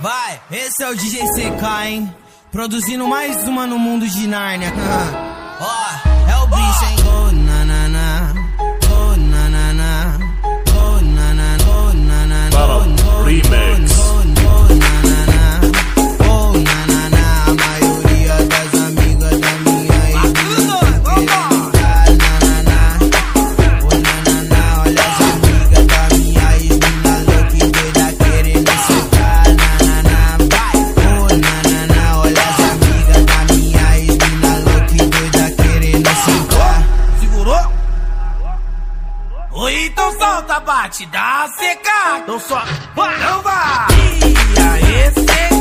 Vai, esse é o DJ CK, hein? Produzindo mais uma no mundo de Nárnia. Ó, solta, bate, dá seca. Então só, vai, não vai. E aí,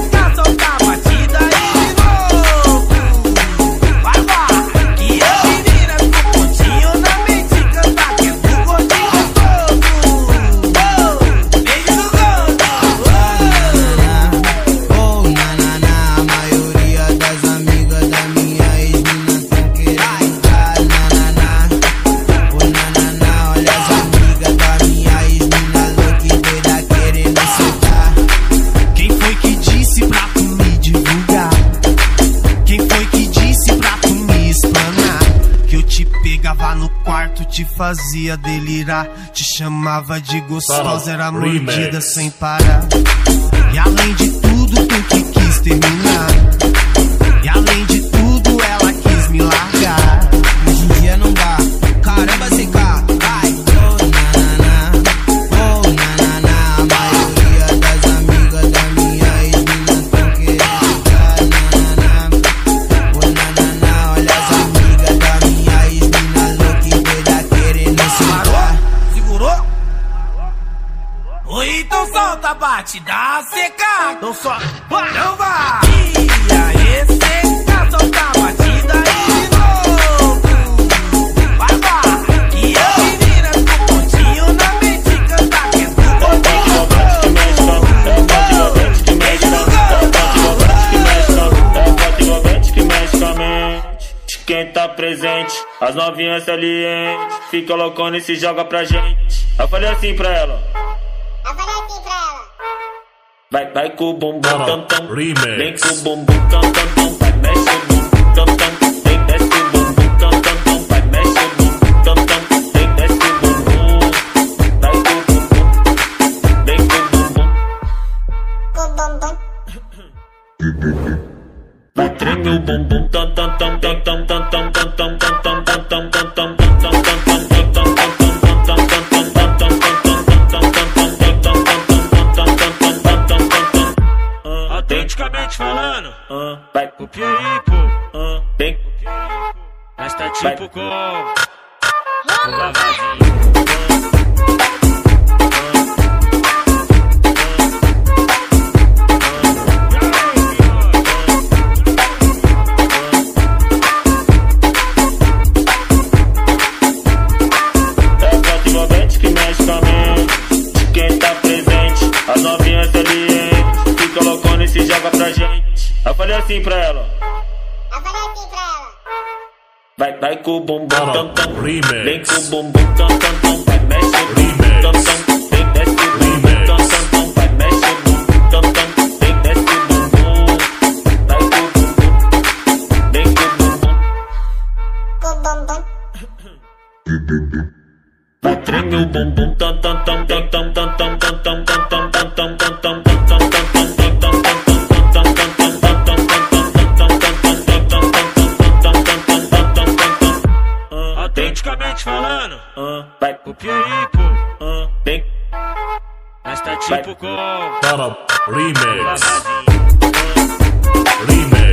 te fazia delirar. Te chamava de gostosa, era mordida sem parar. E além de tudo, tu que quis terminar. bate, da seca. Então só, não vá. E aí, seca, solta a batida aí. Quem tá presente, as novinhas salientes, fica loucona e se joga pra gente. Eu falei assim pra ela. Vai, vai com o bumbum Para tam tam. Remix. Vem com o bumbum tam tam tam. Vai, mexe o bumbum tam tam. Vem, desce o bumbum tam tam tam. Vai, mexe o bumbum tam tam. Vem, desce o bumbum. Vai com o bumbum. Vem com o bumbum. Com bumbum. Vai, treme o bumbum tam tam tam tam tam tam tam tam falando? Uh, vai. Copia aí, pô. Uh, vem. Mas tá tipo com. É com de quem tá presente, as novinhas ali, hein? Loucona e se joga pra gente. Eu falei assim pra ela. Eu falei assim pra ela. Vai, vai com o bumbum tam tam. Vem com o bumbum tam tam tam. Vai, mexe o bumbum tam tam. Vai, treme o bumbum tam tam tam tam tam tam tam tam tam tam tam tam tam tam tam tam tam Autenticamente falando, Vai, aí, pô. vem, Mas tá tipo com. Remix. lavadinho.